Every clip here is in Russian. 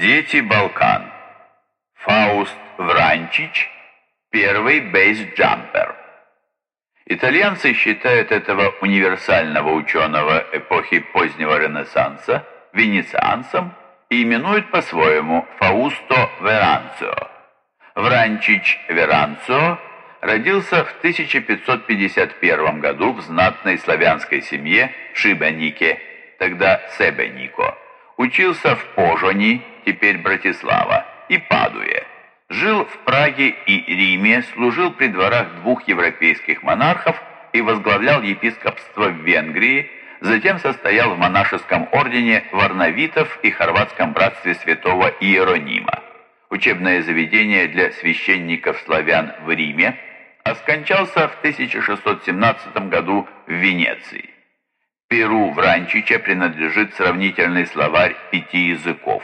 Дети Балкан. Фауст Вранчич, первый бейс-джампер. Итальянцы считают этого универсального ученого эпохи позднего Ренессанса венецианцем и именуют по-своему Фаусто Веранцио. Вранчич Веранцио родился в 1551 году в знатной славянской семье Шибенике, тогда Себенико. Учился в Пожони, теперь Братислава, и Падуе. Жил в Праге и Риме, служил при дворах двух европейских монархов и возглавлял епископство в Венгрии, затем состоял в монашеском ордене варнавитов и хорватском братстве святого Иеронима. Учебное заведение для священников-славян в Риме, а скончался в 1617 году в Венеции. Перу Вранчича принадлежит сравнительный словарь пяти языков,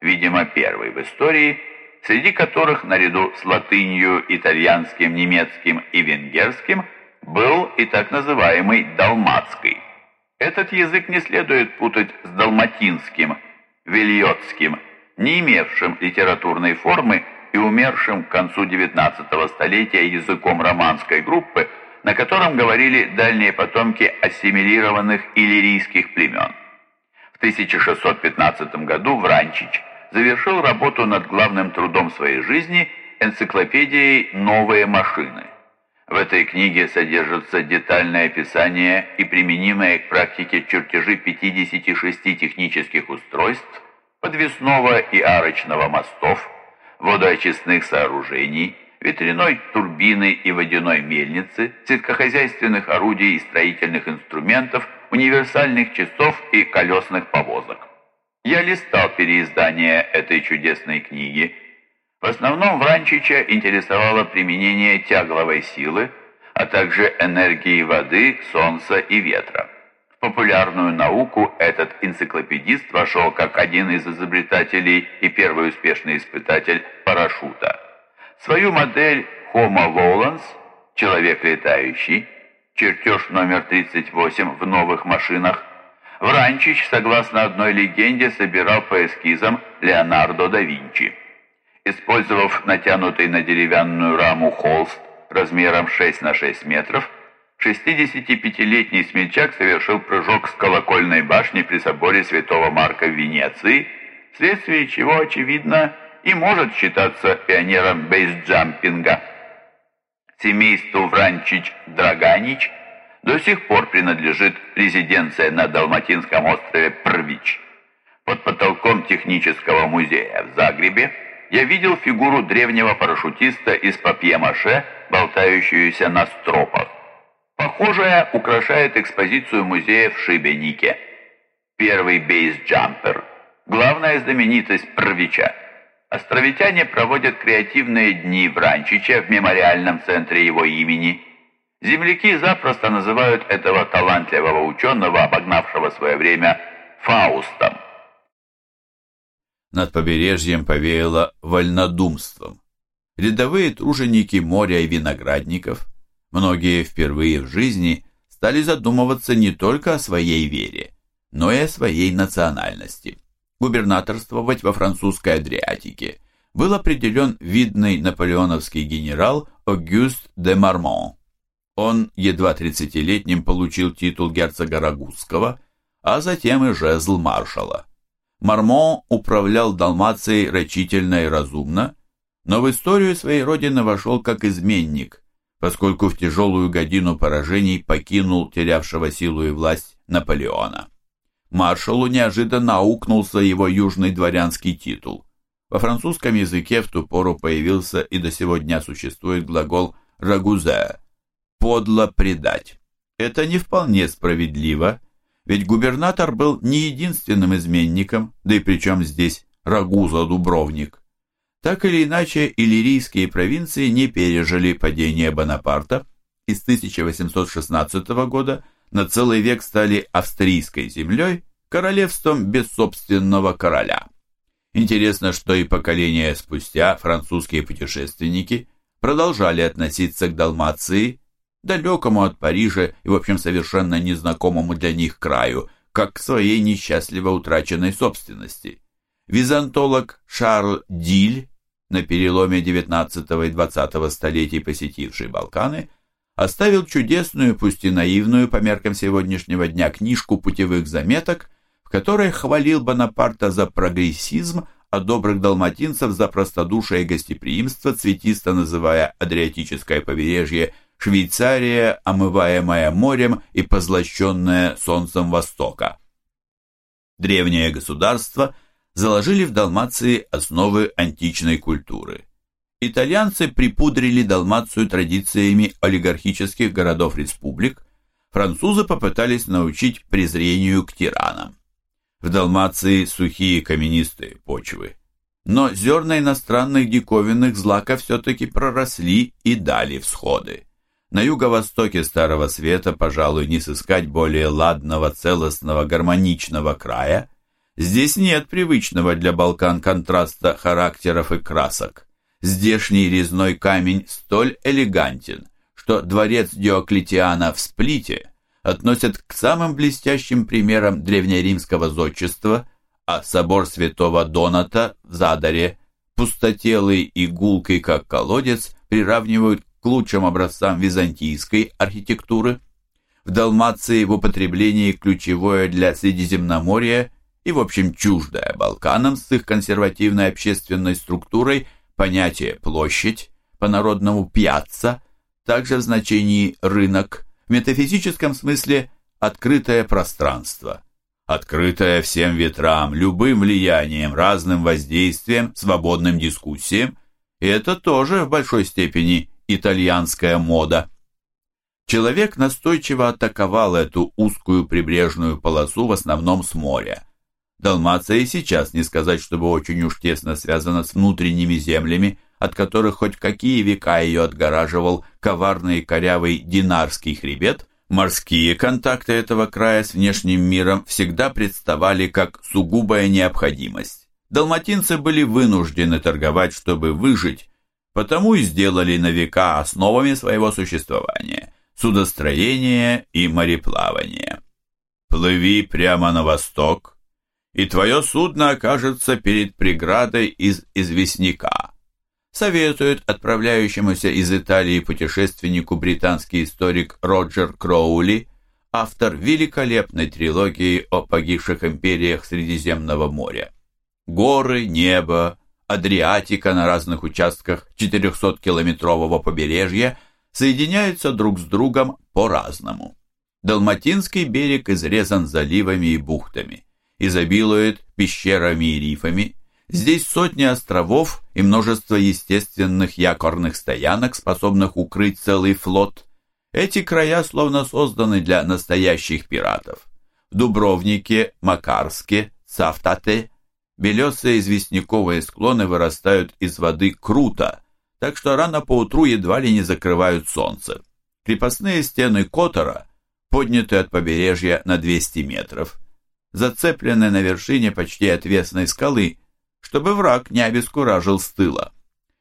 видимо, первый в истории – среди которых наряду с латынью, итальянским, немецким и венгерским был и так называемый далматский. Этот язык не следует путать с далматинским, вильотским, не имевшим литературной формы и умершим к концу XIX столетия языком романской группы, на котором говорили дальние потомки ассимилированных иллирийских племен. В 1615 году Вранчич завершил работу над главным трудом своей жизни энциклопедией «Новые машины». В этой книге содержится детальное описание и применимые к практике чертежи 56 технических устройств, подвесного и арочного мостов, водоочистных сооружений, ветряной турбины и водяной мельницы, сельскохозяйственных орудий и строительных инструментов, универсальных часов и колесных повозок. Я листал переиздание этой чудесной книги. В основном Вранчича интересовало применение тягловой силы, а также энергии воды, солнца и ветра. В популярную науку этот энциклопедист вошел как один из изобретателей и первый успешный испытатель парашюта. Свою модель Homo volans, человек летающий, чертеж номер 38 в новых машинах, Вранчич, согласно одной легенде, собирал по эскизам Леонардо да Винчи. Использовав натянутый на деревянную раму холст размером 6 на 6 метров, 65-летний смельчак совершил прыжок с колокольной башни при соборе Святого Марка в Венеции, вследствие чего, очевидно, и может считаться пионером бейсджампинга. Семейству Вранчич-Драганич – до сих пор принадлежит резиденция на Далматинском острове Првич. Под потолком технического музея в Загребе я видел фигуру древнего парашютиста из папье-маше, болтающуюся на стропах. Похожая украшает экспозицию музея в Шибенике. Первый бейс-джампер. Главная знаменитость Првича. Островитяне проводят креативные дни в Ранчиче в мемориальном центре его имени – Земляки запросто называют этого талантливого ученого, обогнавшего свое время, Фаустом. Над побережьем повеяло вольнодумством. Рядовые труженики моря и виноградников, многие впервые в жизни, стали задумываться не только о своей вере, но и о своей национальности. Губернаторствовать во французской Адриатике был определен видный наполеоновский генерал Огюст де Мармон. Он, едва тридцатилетним, получил титул герцога Рагузского, а затем и жезл маршала. Мармон управлял Далмацией рачительно и разумно, но в историю своей родины вошел как изменник, поскольку в тяжелую годину поражений покинул терявшего силу и власть Наполеона. Маршалу неожиданно аукнулся его южный дворянский титул. Во французском языке в ту пору появился и до сего дня существует глагол «рагузе», подло предать. Это не вполне справедливо, ведь губернатор был не единственным изменником, да и причем здесь Рагуза Дубровник. Так или иначе, иллирийские провинции не пережили падение Бонапарта и с 1816 года на целый век стали австрийской землей, королевством без собственного короля. Интересно, что и поколения спустя французские путешественники продолжали относиться к Далмации далекому от Парижа и, в общем, совершенно незнакомому для них краю, как к своей несчастливо утраченной собственности. Византолог Шарль Диль, на переломе XIX и XX столетий посетивший Балканы, оставил чудесную, пусть и наивную по меркам сегодняшнего дня книжку путевых заметок, в которой хвалил Бонапарта за прогрессизм, а добрых далматинцев за простодушие и гостеприимство, цветисто называя Адриатическое побережье Швейцария, омываемая морем и позлощенная солнцем Востока. Древнее государство заложили в Далмации основы античной культуры. Итальянцы припудрили Далмацию традициями олигархических городов-республик, французы попытались научить презрению к тиранам. В Далмации сухие каменистые почвы. Но зерна иностранных диковинных злака все-таки проросли и дали всходы. На юго-востоке Старого Света, пожалуй, не сыскать более ладного, целостного, гармоничного края. Здесь нет привычного для Балкан контраста характеров и красок. Здешний резной камень столь элегантен, что дворец Диоклетиана в Сплите относят к самым блестящим примерам древнеримского зодчества, а собор святого Доната в Задаре, пустотелый и гулкий как колодец, приравнивают лучшим образцам византийской архитектуры. В Далмации в употреблении ключевое для Средиземноморья и, в общем, чуждое Балканам с их консервативной общественной структурой понятие «площадь», по-народному «пьяцца», также в значении «рынок», в метафизическом смысле открытое пространство, открытое всем ветрам, любым влиянием, разным воздействием, свободным дискуссиям, это тоже в большой степени итальянская мода. Человек настойчиво атаковал эту узкую прибрежную полосу в основном с моря. Далмация и сейчас не сказать, чтобы очень уж тесно связана с внутренними землями, от которых хоть какие века ее отгораживал коварный корявый Динарский хребет, морские контакты этого края с внешним миром всегда представали как сугубая необходимость. Далматинцы были вынуждены торговать, чтобы выжить, потому и сделали на века основами своего существования судостроение и мореплавание. Плыви прямо на восток, и твое судно окажется перед преградой из известняка. Советует отправляющемуся из Италии путешественнику британский историк Роджер Кроули, автор великолепной трилогии о погибших империях Средиземного моря. Горы, небо, Адриатика на разных участках 400-километрового побережья соединяются друг с другом по-разному. Далматинский берег изрезан заливами и бухтами, изобилует пещерами и рифами. Здесь сотни островов и множество естественных якорных стоянок, способных укрыть целый флот. Эти края словно созданы для настоящих пиратов. В Дубровнике, Макарске, Сафтате Белесые известняковые склоны вырастают из воды круто, так что рано поутру едва ли не закрывают солнце. Крепостные стены Котора подняты от побережья на 200 метров, зацеплены на вершине почти отвесной скалы, чтобы враг не обескуражил с тыла.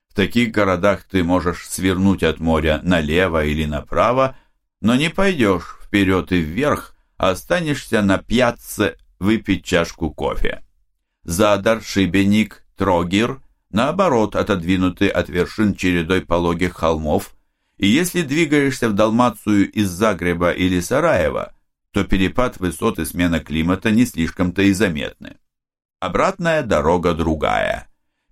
В таких городах ты можешь свернуть от моря налево или направо, но не пойдешь вперед и вверх, а останешься на пьяце выпить чашку кофе. Задар, Шибеник, Трогир, наоборот, отодвинуты от вершин чередой пологих холмов, и если двигаешься в Далмацию из Загреба или Сараева, то перепад высот и смена климата не слишком-то и заметны. Обратная дорога другая.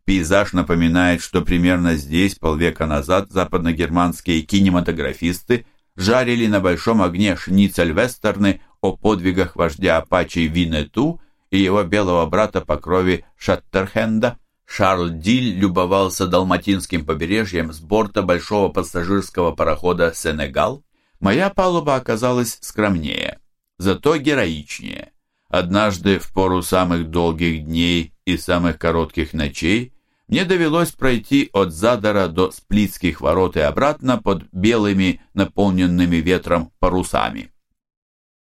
Пейзаж напоминает, что примерно здесь полвека назад западногерманские кинематографисты жарили на большом огне шницель-вестерны о подвигах вождя апачей Винету и его белого брата по крови Шаттерхенда. Шарль Диль любовался далматинским побережьем с борта большого пассажирского парохода «Сенегал». Моя палуба оказалась скромнее, зато героичнее. Однажды, в пору самых долгих дней и самых коротких ночей, мне довелось пройти от Задора до Сплитских ворот и обратно под белыми, наполненными ветром парусами.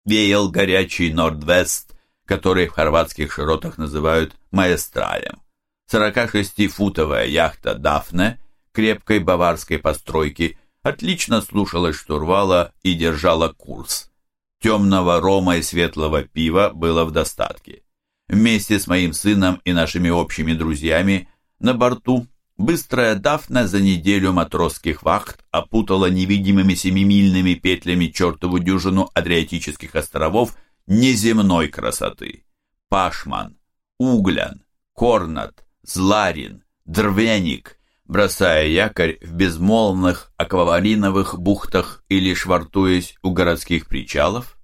Веял горячий норд-вест, который в хорватских широтах называют маэстралем. 46-футовая яхта «Дафне» крепкой баварской постройки отлично слушалась штурвала и держала курс. Темного рома и светлого пива было в достатке. Вместе с моим сыном и нашими общими друзьями на борту быстрая Дафна за неделю матросских вахт опутала невидимыми семимильными петлями чертову дюжину Адриатических островов неземной красоты. Пашман, Углян, Корнат, Зларин, Дрвеник, бросая якорь в безмолвных аквамариновых бухтах или швартуясь у городских причалов.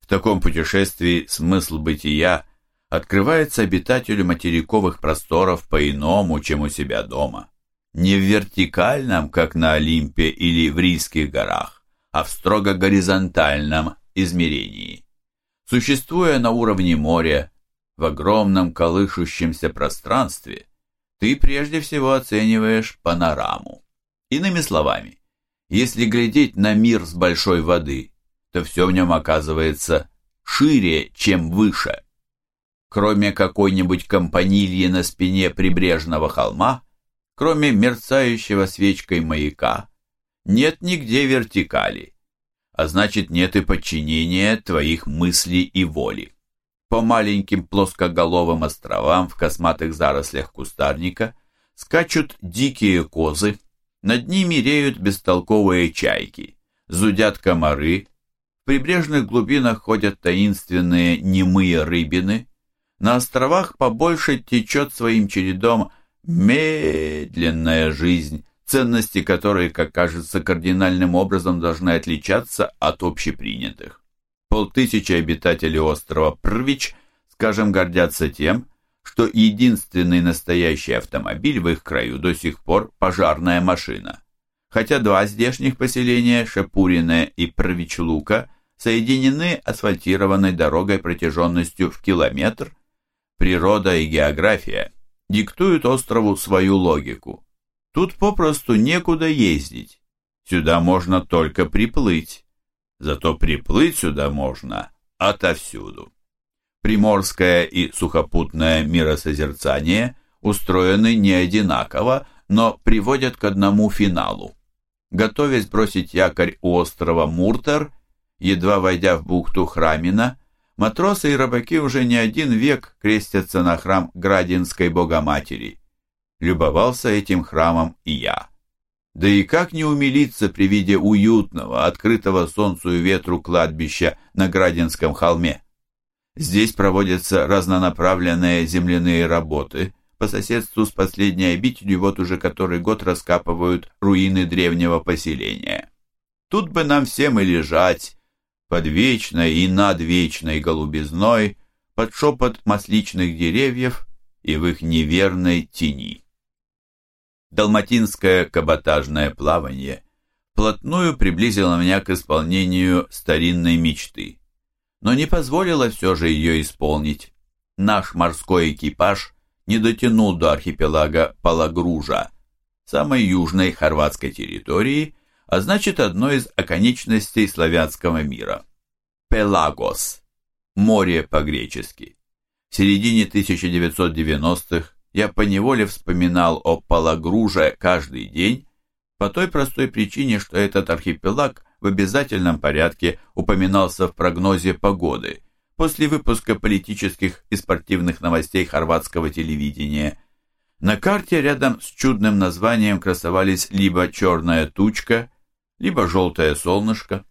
В таком путешествии смысл бытия открывается обитателю материковых просторов по-иному, чем у себя дома. Не в вертикальном, как на Олимпе или в Рийских горах, а в строго горизонтальном измерении. Существуя на уровне моря, в огромном колышущемся пространстве, ты прежде всего оцениваешь панораму. Иными словами, если глядеть на мир с большой воды, то все в нем оказывается шире, чем выше. Кроме какой-нибудь компанильи на спине прибрежного холма, кроме мерцающего свечкой маяка, нет нигде вертикали, а значит нет и подчинения твоих мыслей и воли. По маленьким плоскоголовым островам в косматых зарослях кустарника скачут дикие козы, над ними реют бестолковые чайки, зудят комары, в прибрежных глубинах ходят таинственные немые рыбины, на островах побольше течет своим чередом медленная жизнь, ценности которой, как кажется, кардинальным образом должны отличаться от общепринятых полтысячи обитателей острова Првич, скажем, гордятся тем, что единственный настоящий автомобиль в их краю до сих пор пожарная машина. Хотя два здешних поселения, Шепурине и Првич-Лука, соединены асфальтированной дорогой протяженностью в километр, природа и география диктуют острову свою логику. Тут попросту некуда ездить, сюда можно только приплыть зато приплыть сюда можно отовсюду. Приморское и сухопутное миросозерцание устроены не одинаково, но приводят к одному финалу. Готовясь бросить якорь у острова Муртер, едва войдя в бухту Храмина, матросы и рыбаки уже не один век крестятся на храм Градинской Богоматери. Любовался этим храмом и я. Да и как не умилиться при виде уютного, открытого солнцу и ветру кладбища на Градинском холме. Здесь проводятся разнонаправленные земляные работы. По соседству с последней обителью вот уже который год раскапывают руины древнего поселения. Тут бы нам всем и лежать, под вечной и над вечной голубизной, под шепот масличных деревьев и в их неверной тени далматинское каботажное плавание плотную приблизило меня к исполнению старинной мечты, но не позволило все же ее исполнить. Наш морской экипаж не дотянул до архипелага Палагружа, самой южной хорватской территории, а значит одной из оконечностей славянского мира. Пелагос, море по-гречески. В середине 1990-х я поневоле вспоминал о Палагруже каждый день, по той простой причине, что этот архипелаг в обязательном порядке упоминался в прогнозе погоды после выпуска политических и спортивных новостей хорватского телевидения. На карте рядом с чудным названием красовались либо черная тучка, либо желтое солнышко.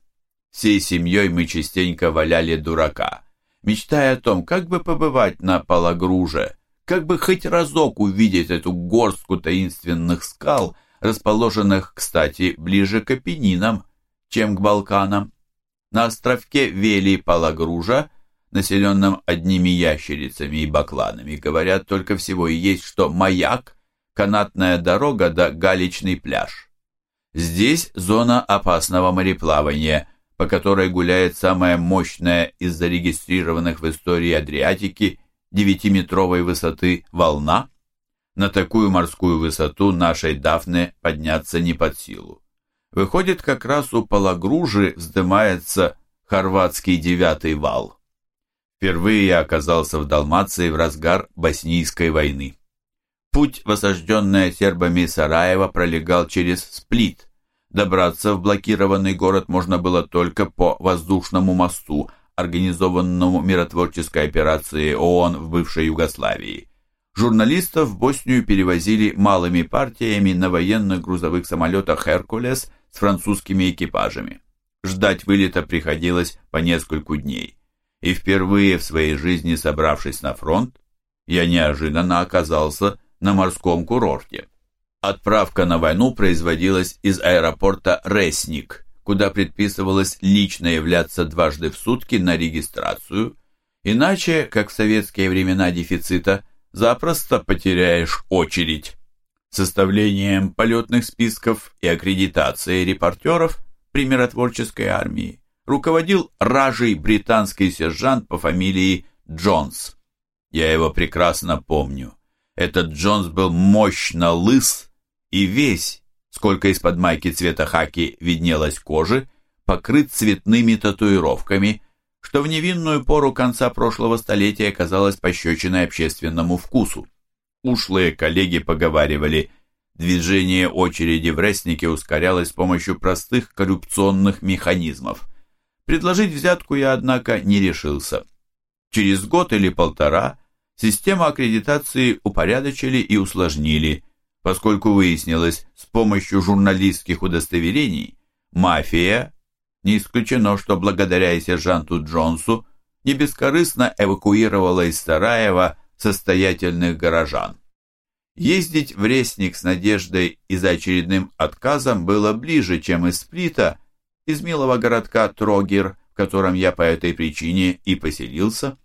Всей семьей мы частенько валяли дурака, мечтая о том, как бы побывать на Палагруже, как бы хоть разок увидеть эту горстку таинственных скал, расположенных, кстати, ближе к Апеннинам, чем к Балканам. На островке Вели-Палагружа, населенном одними ящерицами и бакланами, говорят только всего и есть, что маяк, канатная дорога да галечный пляж. Здесь зона опасного мореплавания, по которой гуляет самая мощная из зарегистрированных в истории Адриатики девятиметровой высоты волна, на такую морскую высоту нашей Дафне подняться не под силу. Выходит, как раз у Палагружи вздымается хорватский девятый вал. Впервые я оказался в Далмации в разгар Боснийской войны. Путь в сербами Сараево пролегал через Сплит. Добраться в блокированный город можно было только по воздушному мосту, организованному миротворческой операции ООН в бывшей Югославии. Журналистов в Боснию перевозили малыми партиями на военных грузовых самолетах «Херкулес» с французскими экипажами. Ждать вылета приходилось по нескольку дней. И впервые в своей жизни, собравшись на фронт, я неожиданно оказался на морском курорте. Отправка на войну производилась из аэропорта Ресник, куда предписывалось лично являться дважды в сутки на регистрацию, иначе, как в советские времена дефицита, запросто потеряешь очередь. Составлением полетных списков и аккредитацией репортеров при миротворческой армии руководил ражий британский сержант по фамилии Джонс. Я его прекрасно помню. Этот Джонс был мощно лыс и весь, сколько из-под майки цвета хаки виднелась кожи, покрыт цветными татуировками, что в невинную пору конца прошлого столетия казалось пощечиной общественному вкусу. Ушлые коллеги поговаривали, движение очереди в Реснике ускорялось с помощью простых коррупционных механизмов. Предложить взятку я, однако, не решился. Через год или полтора систему аккредитации упорядочили и усложнили – поскольку выяснилось с помощью журналистских удостоверений, мафия, не исключено, что благодаря сержанту Джонсу, не бескорыстно эвакуировала из Сараева состоятельных горожан. Ездить в Ресник с надеждой и за очередным отказом было ближе, чем из Сплита, из милого городка Трогер, в котором я по этой причине и поселился.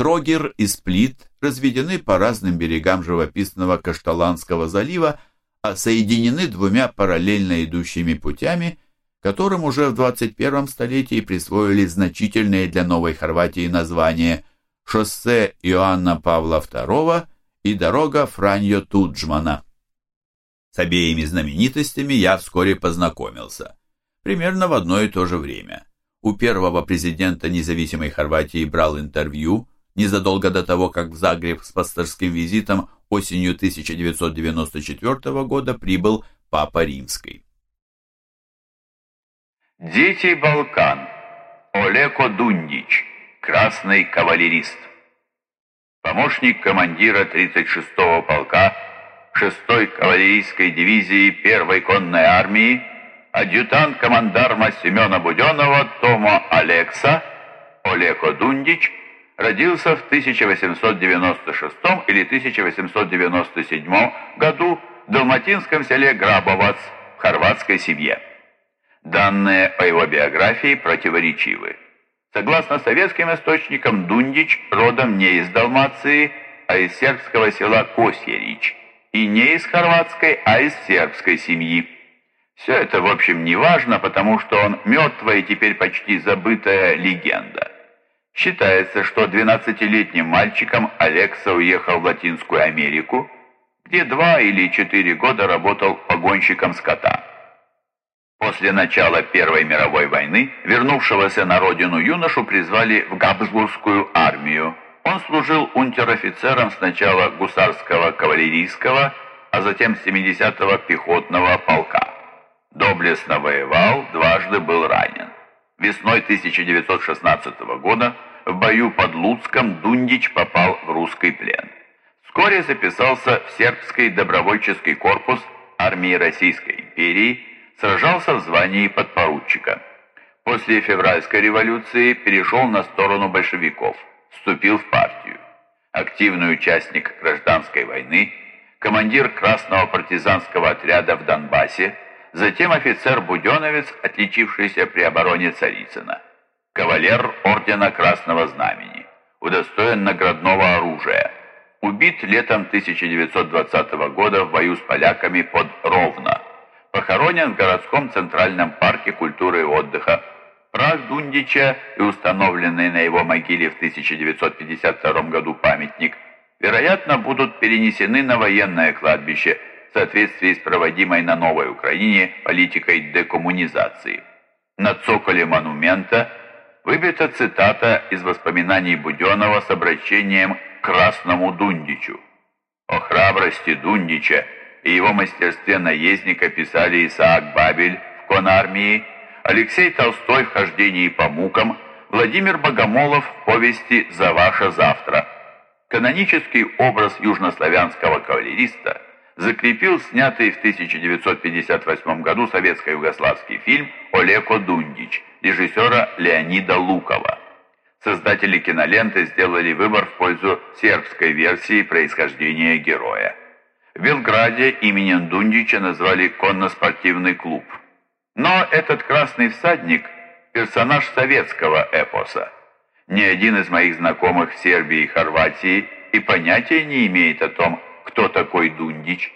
Трогер и Сплит разведены по разным берегам живописного Кашталанского залива, а соединены двумя параллельно идущими путями, которым уже в 21 столетии присвоили значительные для Новой Хорватии названия «Шоссе Иоанна Павла II» и «Дорога Франьо Туджмана». С обеими знаменитостями я вскоре познакомился, примерно в одно и то же время. У первого президента независимой Хорватии брал интервью – незадолго до того, как в Загреб с пасторским визитом осенью 1994 года прибыл Папа Римский. Дети Балкан. Олеко Дундич, красный кавалерист. Помощник командира 36-го полка 6-й кавалерийской дивизии 1-й конной армии, адъютант командарма Семена Буденова Томо Алекса, Олеко Дундич – родился в 1896 или 1897 году в далматинском селе Грабовац в хорватской семье. Данные о его биографии противоречивы. Согласно советским источникам, Дундич родом не из Далмации, а из сербского села Косьерич, и не из хорватской, а из сербской семьи. Все это, в общем, не важно, потому что он мертвая и теперь почти забытая легенда. Считается, что 12-летним мальчиком Алекса уехал в Латинскую Америку, где два или четыре года работал погонщиком скота. После начала Первой мировой войны вернувшегося на родину юношу призвали в Габсбургскую армию. Он служил унтер-офицером сначала гусарского кавалерийского, а затем 70-го пехотного полка. Доблестно воевал, дважды был ранен. Весной 1916 года в бою под Луцком Дундич попал в русский плен. Вскоре записался в сербский добровольческий корпус армии Российской империи, сражался в звании подпоручика. После февральской революции перешел на сторону большевиков, вступил в партию. Активный участник гражданской войны, командир Красного партизанского отряда в Донбассе, затем офицер-буденовец, отличившийся при обороне Царицына, кавалер ордена Красного Знамени, удостоен наградного оружия, убит летом 1920 года в бою с поляками под Ровно, похоронен в городском центральном парке культуры и отдыха, прах Дундича и установленный на его могиле в 1952 году памятник, вероятно, будут перенесены на военное кладбище – в соответствии с проводимой на Новой Украине политикой декоммунизации. На цоколе монумента выбита цитата из воспоминаний Буденова с обращением к Красному Дундичу. О храбрости Дундича и его мастерстве наездника писали Исаак Бабель в конармии, Алексей Толстой в хождении по мукам, Владимир Богомолов в повести «За ваше завтра». Канонический образ южнославянского кавалериста закрепил снятый в 1958 году советско-югославский фильм «Олеко Дундич» режиссера Леонида Лукова. Создатели киноленты сделали выбор в пользу сербской версии происхождения героя. В Белграде именем Дундича назвали конно-спортивный клуб. Но этот красный всадник – персонаж советского эпоса. Ни один из моих знакомых в Сербии и Хорватии и понятия не имеет о том, кто такой Дундич.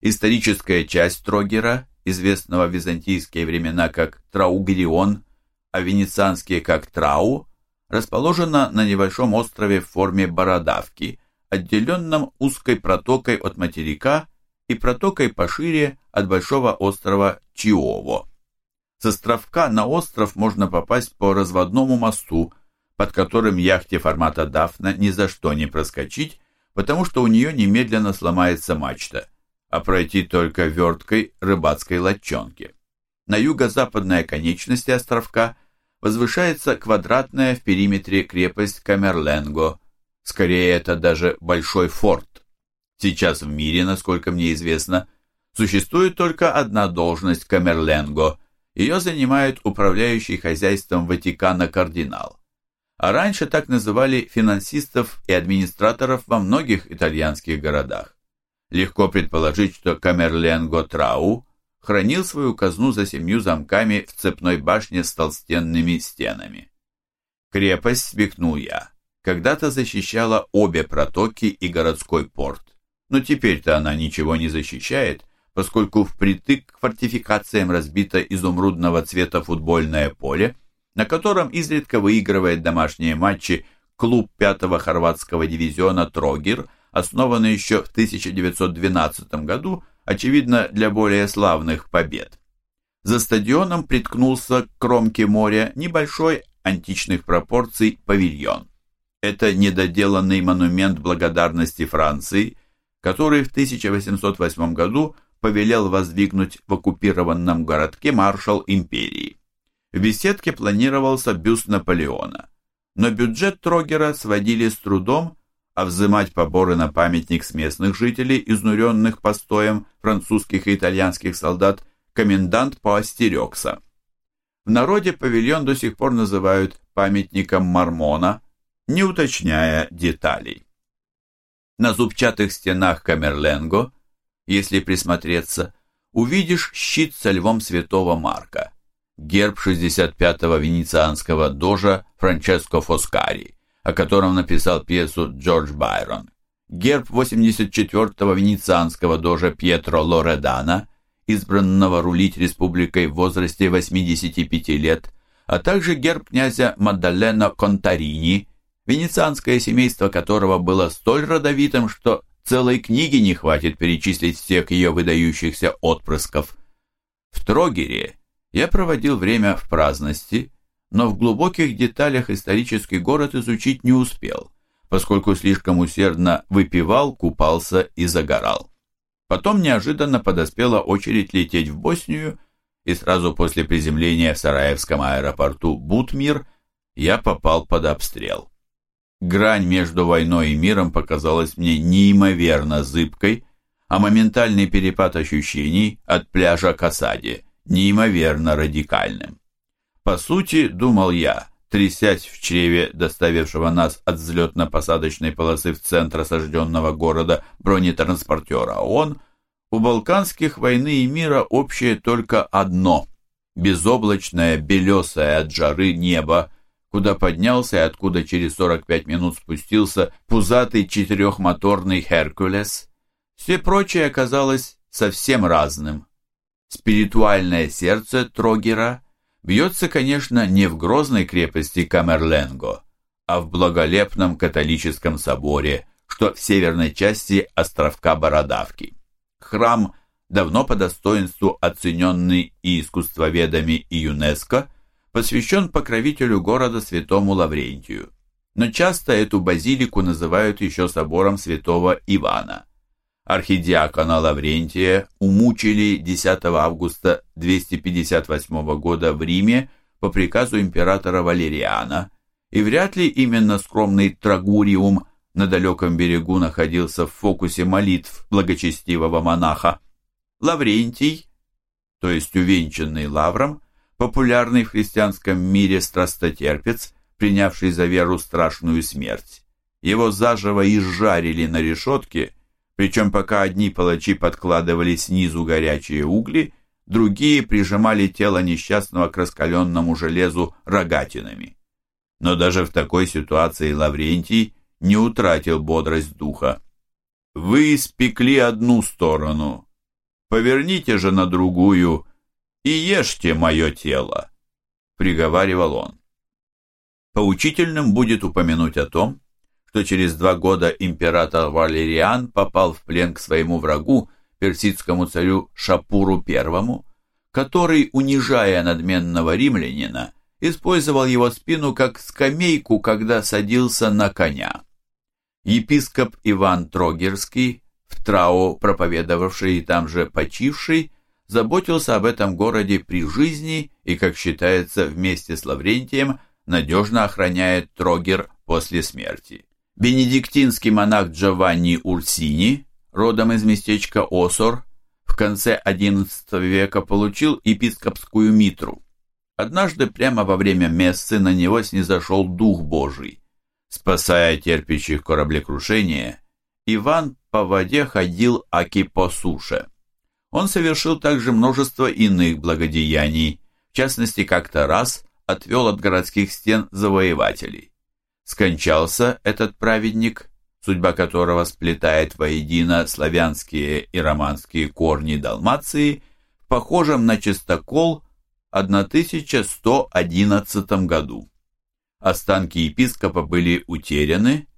Историческая часть Трогера, известного в византийские времена как Траугрион, а венецианские как Трау, расположена на небольшом острове в форме бородавки, отделенном узкой протокой от материка и протокой пошире от большого острова Чиово. С островка на остров можно попасть по разводному мосту, под которым яхте формата Дафна ни за что не проскочить, потому что у нее немедленно сломается мачта, а пройти только верткой рыбацкой лодчонки. На юго-западной оконечности островка возвышается квадратная в периметре крепость Камерленго, скорее это даже большой форт. Сейчас в мире, насколько мне известно, существует только одна должность Камерленго – ее занимает управляющий хозяйством Ватикана кардинал. А раньше так называли финансистов и администраторов во многих итальянских городах. Легко предположить, что Камерленго Трау хранил свою казну за семью замками в цепной башне с толстенными стенами. Крепость, смекнул я, когда-то защищала обе протоки и городской порт, но теперь-то она ничего не защищает, поскольку впритык к фортификациям разбито изумрудного цвета футбольное поле, на котором изредка выигрывает домашние матчи клуб 5-го хорватского дивизиона «Трогер», основанный еще в 1912 году, очевидно, для более славных побед. За стадионом приткнулся к кромке моря небольшой античных пропорций павильон. Это недоделанный монумент благодарности Франции, который в 1808 году повелел воздвигнуть в оккупированном городке маршал империи. В беседке планировался бюст Наполеона, но бюджет Трогера сводили с трудом, а взимать поборы на памятник с местных жителей, изнуренных постоем французских и итальянских солдат, комендант поостерегся. В народе павильон до сих пор называют памятником Мармона, не уточняя деталей. На зубчатых стенах Камерленго если присмотреться, увидишь щит со львом святого Марка, герб 65-го венецианского дожа Франческо Фоскари, о котором написал пьесу Джордж Байрон, герб 84-го венецианского дожа Пьетро Лоредана, избранного рулить республикой в возрасте 85 лет, а также герб князя Мадалена Контарини, венецианское семейство которого было столь родовитым, что Целой книги не хватит перечислить всех ее выдающихся отпрысков. В Трогере я проводил время в праздности, но в глубоких деталях исторический город изучить не успел, поскольку слишком усердно выпивал, купался и загорал. Потом неожиданно подоспела очередь лететь в Боснию, и сразу после приземления в Сараевском аэропорту Бутмир я попал под обстрел. Грань между войной и миром показалась мне неимоверно зыбкой, а моментальный перепад ощущений от пляжа к осаде неимоверно радикальным. По сути, думал я, трясясь в чреве доставившего нас от взлетно-посадочной полосы в центр осажденного города бронетранспортера ООН, у балканских войны и мира общее только одно – безоблачное, белесое от жары небо, куда поднялся и откуда через 45 минут спустился пузатый четырехмоторный «Херкулес», все прочее оказалось совсем разным. Спиритуальное сердце Трогера бьется, конечно, не в грозной крепости Камерленго, а в благолепном католическом соборе, что в северной части островка Бородавки. Храм, давно по достоинству оцененный и искусствоведами, и ЮНЕСКО, посвящен покровителю города святому Лаврентию. Но часто эту базилику называют еще собором святого Ивана. Архидиакона Лаврентия умучили 10 августа 258 года в Риме по приказу императора Валериана, и вряд ли именно скромный Трагуриум на далеком берегу находился в фокусе молитв благочестивого монаха. Лаврентий, то есть увенчанный лавром, популярный в христианском мире страстотерпец, принявший за веру страшную смерть. Его заживо изжарили на решетке, причем пока одни палачи подкладывали снизу горячие угли, другие прижимали тело несчастного к раскаленному железу рогатинами. Но даже в такой ситуации Лаврентий не утратил бодрость духа. «Вы испекли одну сторону, поверните же на другую и ешьте мое тело», — приговаривал он. Поучительным будет упомянуть о том, что через два года император Валериан попал в плен к своему врагу, персидскому царю Шапуру I, который, унижая надменного римлянина, использовал его спину как скамейку, когда садился на коня. Епископ Иван Трогерский, в Трау проповедовавший и там же почивший, заботился об этом городе при жизни и, как считается, вместе с Лаврентием надежно охраняет Трогер после смерти. Бенедиктинский монах Джованни Урсини, родом из местечка Осор, в конце XI века получил епископскую митру. Однажды прямо во время мессы на него снизошел Дух Божий. Спасая терпящих кораблекрушение, Иван по воде ходил аки по суше. Он совершил также множество иных благодеяний, в частности, как-то раз отвел от городских стен завоевателей. Скончался этот праведник, судьба которого сплетает воедино славянские и романские корни Далмации, похожем на чистокол 1111 году. Останки епископа были утеряны,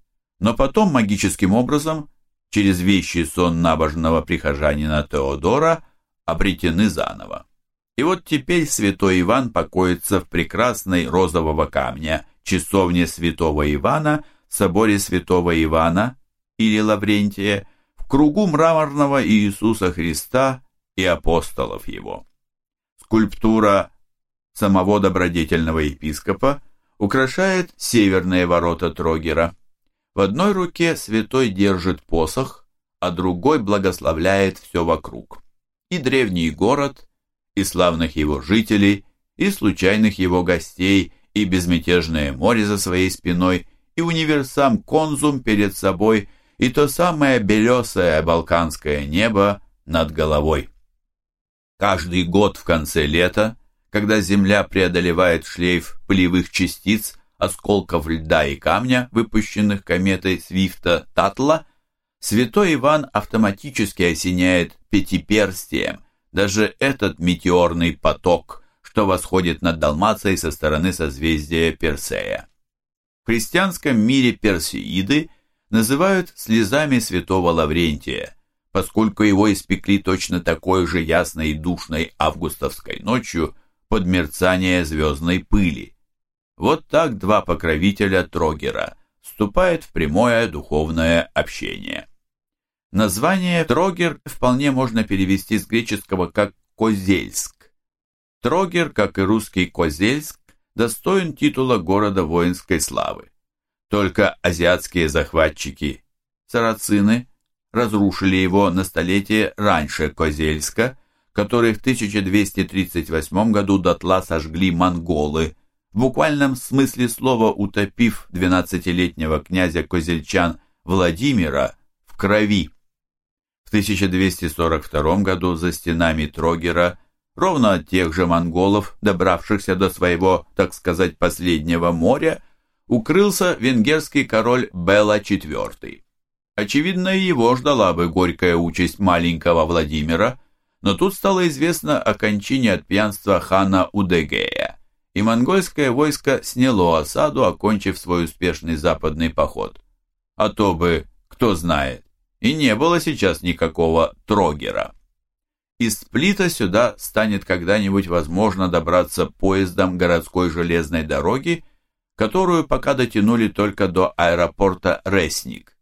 но потом магическим образом, через вещий сон набожного прихожанина Теодора, обретены заново. И вот теперь святой Иван покоится в прекрасной розового камня часовне святого Ивана, соборе святого Ивана или Лаврентия, в кругу мраморного Иисуса Христа и апостолов его. Скульптура самого добродетельного епископа украшает северные ворота Трогера. В одной руке святой держит посох, а другой благословляет все вокруг. И древний город, и славных его жителей, и случайных его гостей, и безмятежное море за своей спиной, и универсам конзум перед собой, и то самое белесое балканское небо над головой. Каждый год в конце лета, когда Земля преодолевает шлейф пылевых частиц, осколков льда и камня, выпущенных кометой Свифта Татла, святой Иван автоматически осеняет пятиперстием даже этот метеорный поток, что восходит над Далмацией со стороны созвездия Персея. В христианском мире персеиды называют слезами святого Лаврентия, поскольку его испекли точно такой же ясной и душной августовской ночью под мерцание звездной пыли. Вот так два покровителя Трогера вступают в прямое духовное общение. Название Трогер вполне можно перевести с греческого как Козельск. Трогер, как и русский Козельск, достоин титула города воинской славы. Только азиатские захватчики, сарацины, разрушили его на столетие раньше Козельска, который в 1238 году дотла сожгли монголы, в буквальном смысле слова утопив 12-летнего князя Козельчан Владимира в крови. В 1242 году за стенами Трогера, ровно от тех же монголов, добравшихся до своего, так сказать, последнего моря, укрылся венгерский король Бела IV. Очевидно, его ждала бы горькая участь маленького Владимира, но тут стало известно о кончине от пьянства хана Удегея, и монгольское войско сняло осаду, окончив свой успешный западный поход. А то бы, кто знает, и не было сейчас никакого трогера. Из Сплита сюда станет когда-нибудь возможно добраться поездом городской железной дороги, которую пока дотянули только до аэропорта Ресник.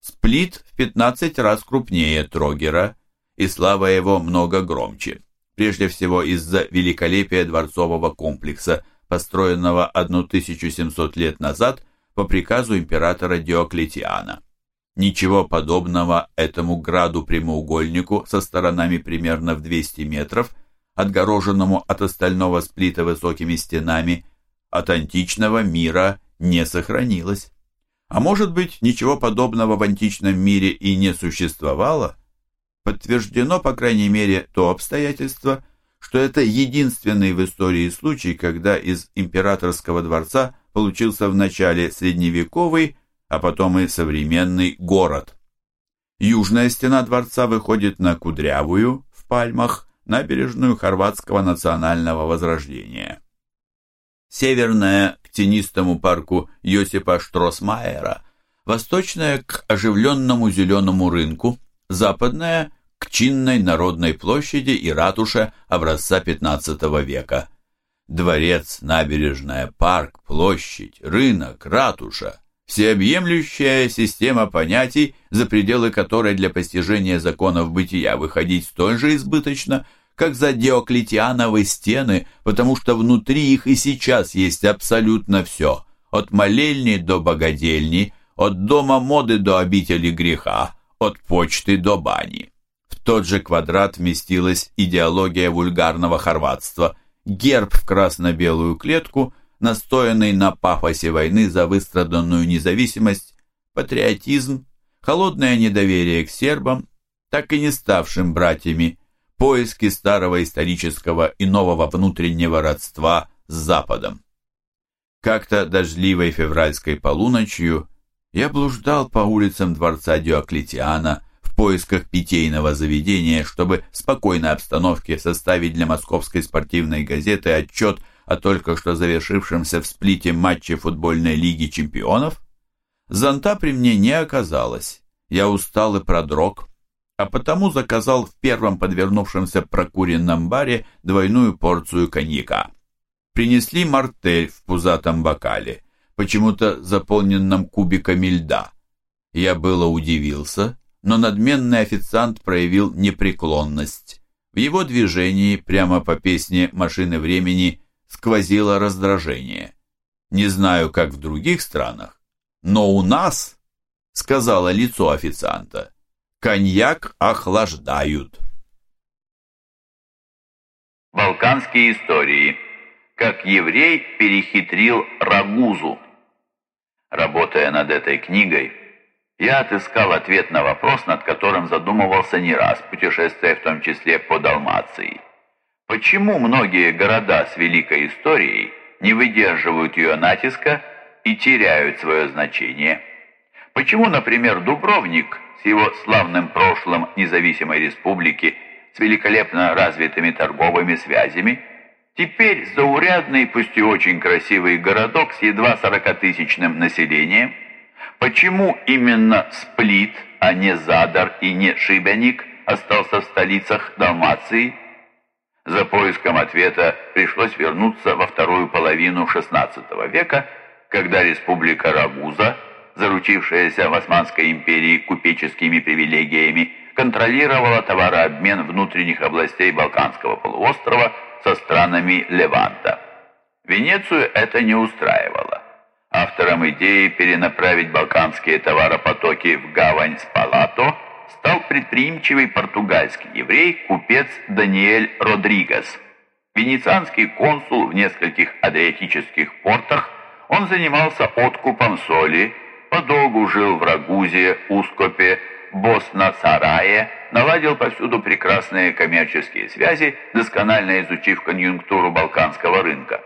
Сплит в 15 раз крупнее Трогера, и слава его много громче, прежде всего из-за великолепия дворцового комплекса, построенного 1700 лет назад по приказу императора Диоклетиана. Ничего подобного этому граду-прямоугольнику со сторонами примерно в 200 метров, отгороженному от остального сплита высокими стенами, от античного мира не сохранилось. А может быть, ничего подобного в античном мире и не существовало? Подтверждено, по крайней мере, то обстоятельство, что это единственный в истории случай, когда из императорского дворца получился вначале средневековый, а потом и современный город. Южная стена дворца выходит на Кудрявую, в Пальмах, набережную Хорватского национального возрождения. Северная к тенистому парку Йосипа Штросмайера, восточная к оживленному зеленому рынку, западная к чинной народной площади и ратуше образца XV века. Дворец, набережная, парк, площадь, рынок, ратуша – всеобъемлющая система понятий, за пределы которой для постижения законов бытия выходить столь же избыточно, как за Диоклетиановы стены, потому что внутри их и сейчас есть абсолютно все, от молельни до богадельни, от дома моды до обители греха, от почты до бани. В тот же квадрат вместилась идеология вульгарного хорватства, герб в красно-белую клетку, настоянный на пафосе войны за выстраданную независимость, патриотизм, холодное недоверие к сербам, так и не ставшим братьями, поиски старого исторического и нового внутреннего родства с Западом. Как-то дождливой февральской полуночью я блуждал по улицам дворца Диоклетиана в поисках питейного заведения, чтобы в спокойной обстановке составить для московской спортивной газеты отчет о только что завершившемся в сплите матче футбольной лиги чемпионов. Зонта при мне не оказалось. Я устал и продрог, а потому заказал в первом подвернувшемся прокуренном баре двойную порцию коньяка. Принесли мартель в пузатом бокале, почему-то заполненном кубиками льда. Я было удивился, но надменный официант проявил непреклонность. В его движении, прямо по песне «Машины времени», сквозило раздражение. Не знаю, как в других странах, но у нас, сказала лицо официанта, Коньяк охлаждают. Балканские истории. Как еврей перехитрил Рагузу. Работая над этой книгой, я отыскал ответ на вопрос, над которым задумывался не раз, путешествуя в том числе по Далмации. Почему многие города с великой историей не выдерживают ее натиска и теряют свое значение? Почему, например, Дубровник с его славным прошлым независимой республики, с великолепно развитыми торговыми связями, теперь заурядный, пусть и очень красивый городок с едва 40-тысячным населением, почему именно Сплит, а не Задар и не Шибяник остался в столицах Далмации? За поиском ответа пришлось вернуться во вторую половину XVI века, когда республика Рагуза – заручившаяся в Османской империи купеческими привилегиями, контролировала товарообмен внутренних областей Балканского полуострова со странами Леванта. Венецию это не устраивало. Автором идеи перенаправить балканские товаропотоки в гавань Спалато предприимчивый португальский еврей, купец Даниэль Родригес. Венецианский консул в нескольких адриатических портах, он занимался откупом соли, подолгу жил в Рагузе, Ускопе, Босна-Сарае, наладил повсюду прекрасные коммерческие связи, досконально изучив конъюнктуру балканского рынка.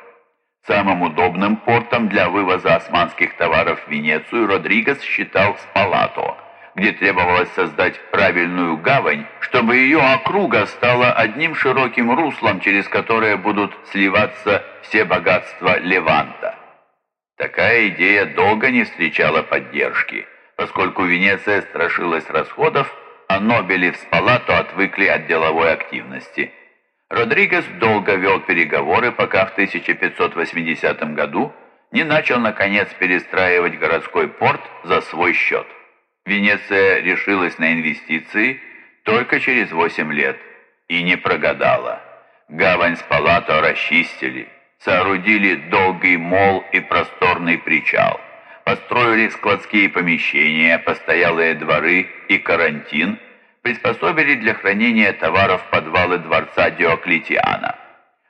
Самым удобным портом для вывоза османских товаров в Венецию Родригес считал Спалато, где требовалось создать правильную гавань, чтобы ее округа стала одним широким руслом, через которое будут сливаться все богатства Леванта. Такая идея долго не встречала поддержки, поскольку Венеция страшилась расходов, а Нобели в Спалато отвыкли от деловой активности. Родригес долго вел переговоры, пока в 1580 году не начал, наконец, перестраивать городской порт за свой счет. Венеция решилась на инвестиции только через 8 лет и не прогадала. Гавань Спалато расчистили, соорудили долгий мол и просторный причал, построили складские помещения, постоялые дворы и карантин, приспособили для хранения товаров подвалы дворца Диоклетиана.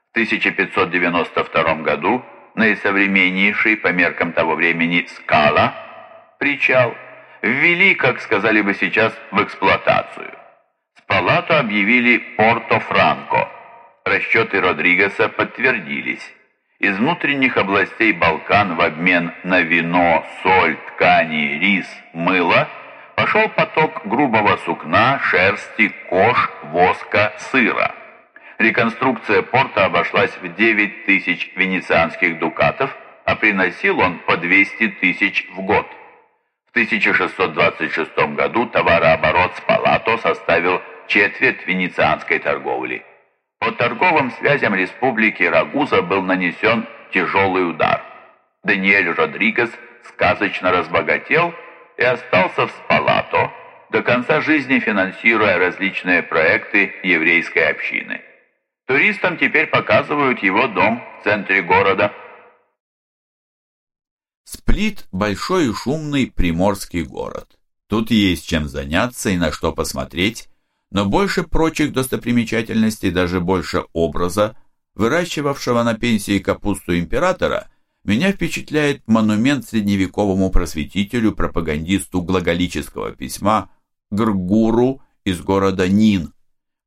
В 1592 году наисовременнейший по меркам того времени скала, причал, ввели, как сказали бы сейчас, в эксплуатацию. С палату объявили Порто-Франко. Расчеты Родригеса подтвердились. Из внутренних областей Балкан в обмен на вино, соль, ткани, рис, мыло пошел поток грубого сукна, шерсти, кож, воска, сыра. Реконструкция порта обошлась в 9 тысяч венецианских дукатов, а приносил он по 200 тысяч в год. В 1626 году товарооборот с Палато составил четверть венецианской торговли. По торговым связям республики Рагуза был нанесен тяжелый удар. Даниэль Родригес сказочно разбогател и остался в Спалато, до конца жизни финансируя различные проекты еврейской общины. Туристам теперь показывают его дом в центре города. Сплит – большой и шумный приморский город. Тут есть чем заняться и на что посмотреть, но больше прочих достопримечательностей, даже больше образа, выращивавшего на пенсии капусту императора, меня впечатляет монумент средневековому просветителю, пропагандисту глаголического письма Гргуру из города Нин.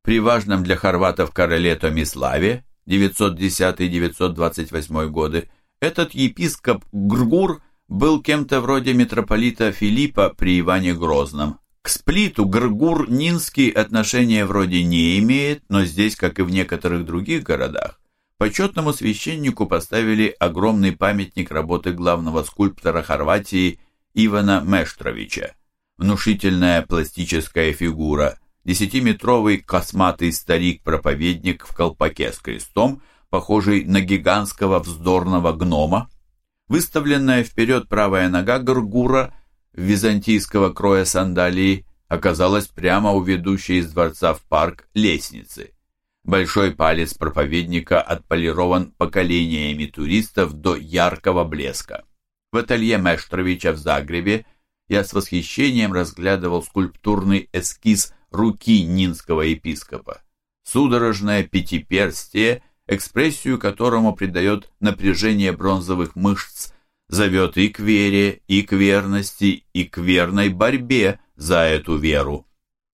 При важном для хорватов короле Томиславе 910-928 годы этот епископ Гргур был кем-то вроде митрополита Филиппа при Иване Грозном. К сплиту Гргур Нинский отношения вроде не имеет, но здесь, как и в некоторых других городах, почетному священнику поставили огромный памятник работы главного скульптора Хорватии Ивана Мештровича. Внушительная пластическая фигура, десятиметровый косматый старик-проповедник в колпаке с крестом, похожий на гигантского вздорного гнома, выставленная вперед правая нога Гргура – византийского кроя сандалии оказалась прямо у ведущей из дворца в парк лестницы. Большой палец проповедника отполирован поколениями туристов до яркого блеска. В ателье Мештровича в Загребе я с восхищением разглядывал скульптурный эскиз руки нинского епископа. Судорожное пятиперстие, экспрессию которому придает напряжение бронзовых мышц зовет и к вере, и к верности, и к верной борьбе за эту веру.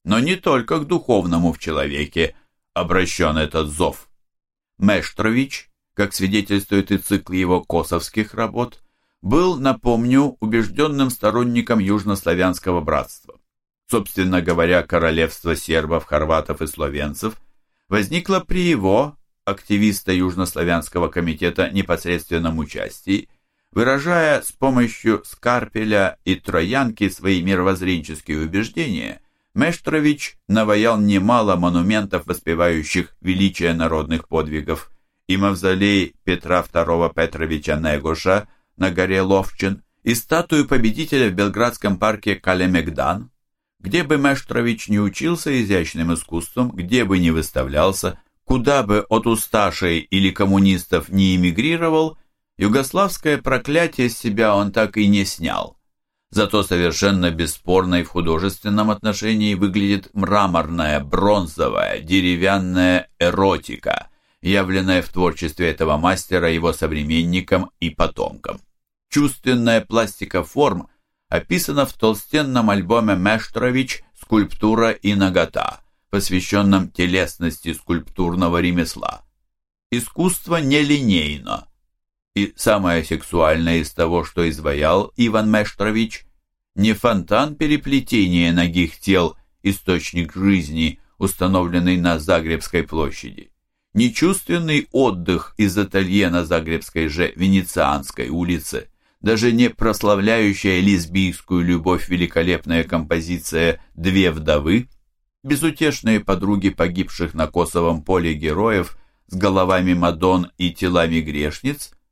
Но не только к духовному в человеке обращен этот зов. Мештрович, как свидетельствует и цикл его косовских работ, был, напомню, убежденным сторонником южнославянского братства. Собственно говоря, королевство сербов, хорватов и словенцев возникло при его, активиста Южнославянского комитета, непосредственном участии – Выражая с помощью скарпеля и троянки свои мировоззренческие убеждения, Мештрович наваял немало монументов, воспевающих величие народных подвигов, и мавзолей Петра II Петровича Негоша на горе Ловчин, и статую победителя в Белградском парке Калемегдан. Где бы Мештрович не учился изящным искусством, где бы не выставлялся, куда бы от усташей или коммунистов не эмигрировал, Югославское проклятие с себя он так и не снял. Зато совершенно бесспорной в художественном отношении выглядит мраморная, бронзовая, деревянная эротика, явленная в творчестве этого мастера его современникам и потомкам. Чувственная пластика форм описана в толстенном альбоме Мештрович «Скульптура и нагота», посвященном телесности скульптурного ремесла. Искусство нелинейно, и самое сексуальное из того, что изваял Иван Мештрович, не фонтан переплетения ногих тел, источник жизни, установленный на Загребской площади, не чувственный отдых из ателье на Загребской же Венецианской улице, даже не прославляющая лесбийскую любовь великолепная композиция «Две вдовы», безутешные подруги погибших на Косовом поле героев с головами Мадон и телами грешниц –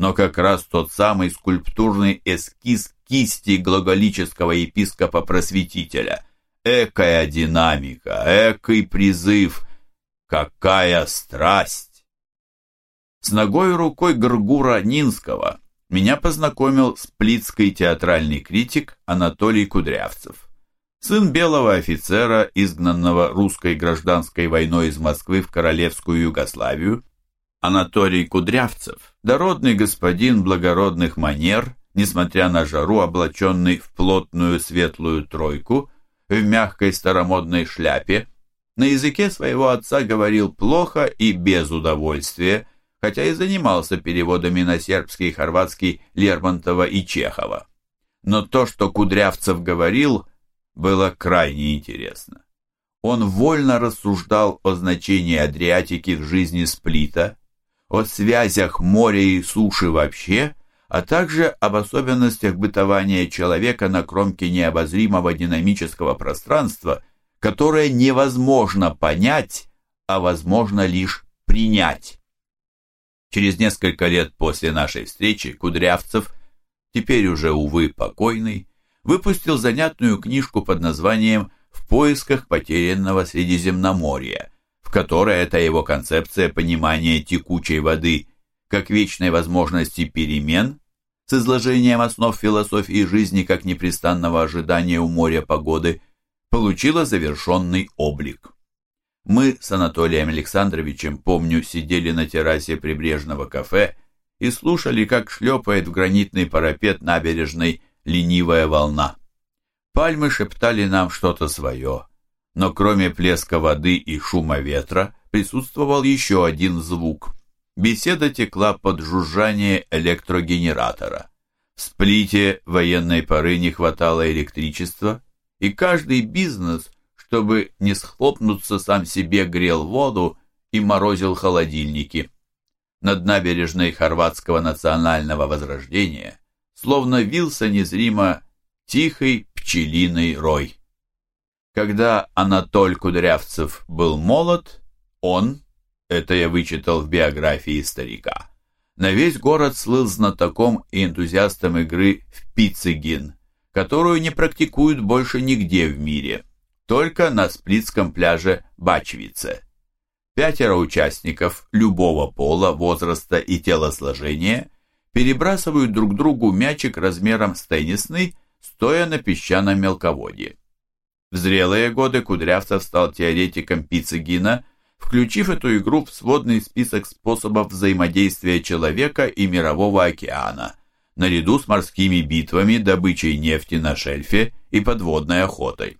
но как раз тот самый скульптурный эскиз кисти глаголического епископа-просветителя. Экая динамика, экий призыв, какая страсть! С ногой и рукой Гргура Нинского меня познакомил сплитский театральный критик Анатолий Кудрявцев. Сын белого офицера, изгнанного русской гражданской войной из Москвы в Королевскую Югославию, Анатолий Кудрявцев, дородный господин благородных манер, несмотря на жару, облаченный в плотную светлую тройку, в мягкой старомодной шляпе, на языке своего отца говорил плохо и без удовольствия, хотя и занимался переводами на сербский и хорватский Лермонтова и Чехова. Но то, что Кудрявцев говорил, было крайне интересно. Он вольно рассуждал о значении Адриатики в жизни Сплита, о связях моря и суши вообще, а также об особенностях бытования человека на кромке необозримого динамического пространства, которое невозможно понять, а возможно лишь принять. Через несколько лет после нашей встречи Кудрявцев, теперь уже, увы, покойный, выпустил занятную книжку под названием «В поисках потерянного Средиземноморья», в которой эта его концепция понимания текучей воды как вечной возможности перемен с изложением основ философии жизни как непрестанного ожидания у моря погоды получила завершенный облик. Мы с Анатолием Александровичем, помню, сидели на террасе прибрежного кафе и слушали, как шлепает в гранитный парапет набережной ленивая волна. Пальмы шептали нам что-то свое, но кроме плеска воды и шума ветра присутствовал еще один звук. Беседа текла под жужжание электрогенератора. В сплите военной поры не хватало электричества, и каждый бизнес, чтобы не схлопнуться сам себе, грел воду и морозил холодильники. Над набережной Хорватского национального возрождения словно вился незримо тихий пчелиный рой. Когда Анатоль Кудрявцев был молод, он, это я вычитал в биографии старика, на весь город слыл знатоком и энтузиастом игры в пиццегин, которую не практикуют больше нигде в мире, только на Сплитском пляже Бачвице. Пятеро участников любого пола, возраста и телосложения – перебрасывают друг другу мячик размером с теннисный, стоя на песчаном мелководье. В зрелые годы Кудрявцев стал теоретиком Пиццегина, включив эту игру в сводный список способов взаимодействия человека и мирового океана, наряду с морскими битвами, добычей нефти на шельфе и подводной охотой.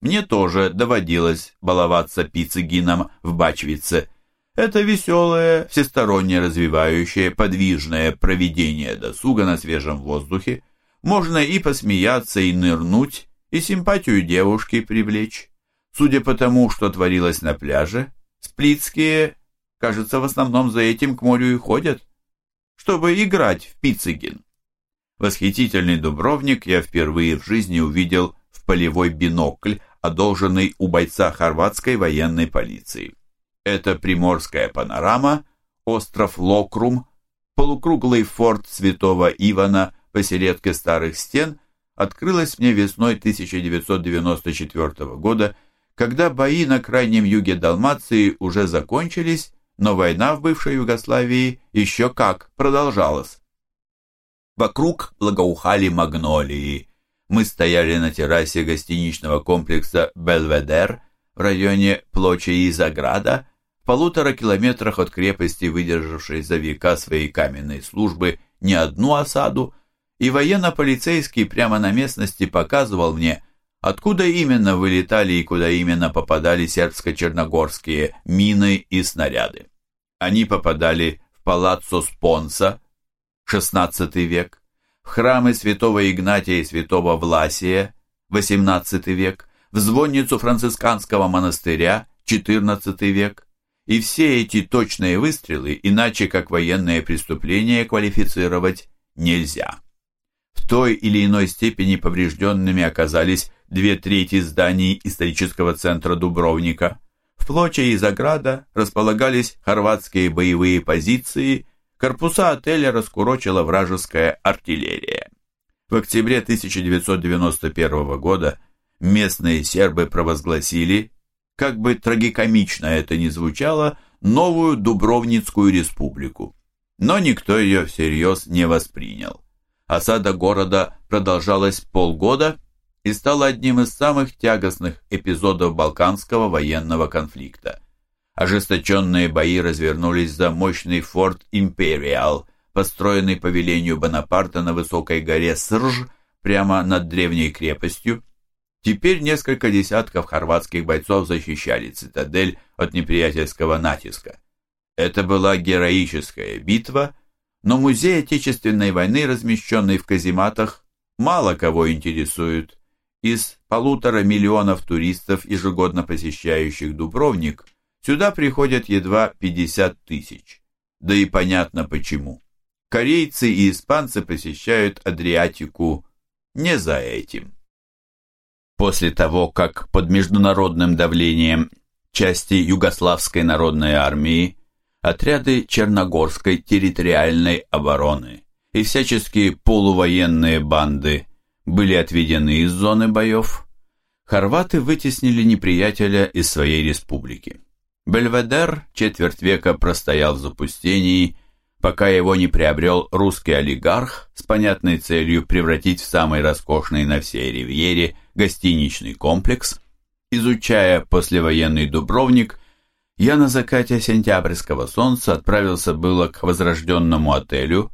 Мне тоже доводилось баловаться Пиццегином в Бачвице – это веселое, всесторонне развивающее, подвижное проведение досуга на свежем воздухе. Можно и посмеяться, и нырнуть, и симпатию девушки привлечь. Судя по тому, что творилось на пляже, сплитские, кажется, в основном за этим к морю и ходят, чтобы играть в пиццегин. Восхитительный дубровник я впервые в жизни увидел в полевой бинокль, одолженный у бойца хорватской военной полиции. Это приморская панорама, остров Локрум, полукруглый форт Святого Ивана посередке старых стен открылась мне весной 1994 года, когда бои на крайнем юге Далмации уже закончились, но война в бывшей Югославии еще как продолжалась. Вокруг благоухали магнолии. Мы стояли на террасе гостиничного комплекса «Белведер» в районе Плочи и Заграда, полутора километрах от крепости, выдержавшей за века своей каменной службы не одну осаду, и военно-полицейский прямо на местности показывал мне, откуда именно вылетали и куда именно попадали сербско-черногорские мины и снаряды. Они попадали в палаццо Спонса, XVI век, в храмы святого Игнатия и святого Власия, XVIII век, в звонницу францисканского монастыря, XIV век, и все эти точные выстрелы иначе как военное преступление квалифицировать нельзя. В той или иной степени поврежденными оказались две трети зданий исторического центра Дубровника. В Плоче и Заграда располагались хорватские боевые позиции, корпуса отеля раскурочила вражеская артиллерия. В октябре 1991 года местные сербы провозгласили как бы трагикомично это ни звучало, новую Дубровницкую республику. Но никто ее всерьез не воспринял. Осада города продолжалась полгода и стала одним из самых тягостных эпизодов Балканского военного конфликта. Ожесточенные бои развернулись за мощный форт «Империал», построенный по велению Бонапарта на высокой горе Срж, прямо над древней крепостью. Теперь несколько десятков хорватских бойцов защищали цитадель от неприятельского натиска. Это была героическая битва, но музей Отечественной войны, размещенный в казематах, мало кого интересует. Из полутора миллионов туристов, ежегодно посещающих Дубровник, сюда приходят едва 50 тысяч. Да и понятно почему. Корейцы и испанцы посещают Адриатику не за этим. После того, как под международным давлением части Югославской народной армии, отряды Черногорской территориальной обороны и всяческие полувоенные банды были отведены из зоны боев, хорваты вытеснили неприятеля из своей республики. Бельведер четверть века простоял в запустении, пока его не приобрел русский олигарх с понятной целью превратить в самый роскошный на всей ривьере гостиничный комплекс. Изучая послевоенный Дубровник, я на закате сентябрьского солнца отправился было к возрожденному отелю,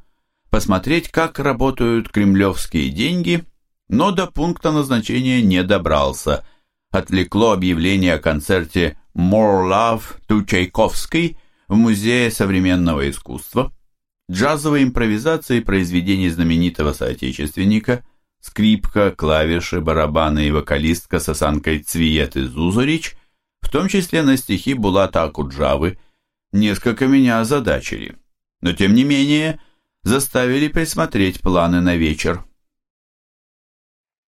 посмотреть, как работают кремлевские деньги – но до пункта назначения не добрался. Отвлекло объявление о концерте «More Love to Чайковский» в Музее современного искусства. Джазовые импровизации произведений знаменитого соотечественника, скрипка, клавиши, барабаны и вокалистка с осанкой Цвиеты Зузурич, в том числе на стихи Булата Акуджавы, несколько меня озадачили. Но тем не менее заставили присмотреть планы на вечер.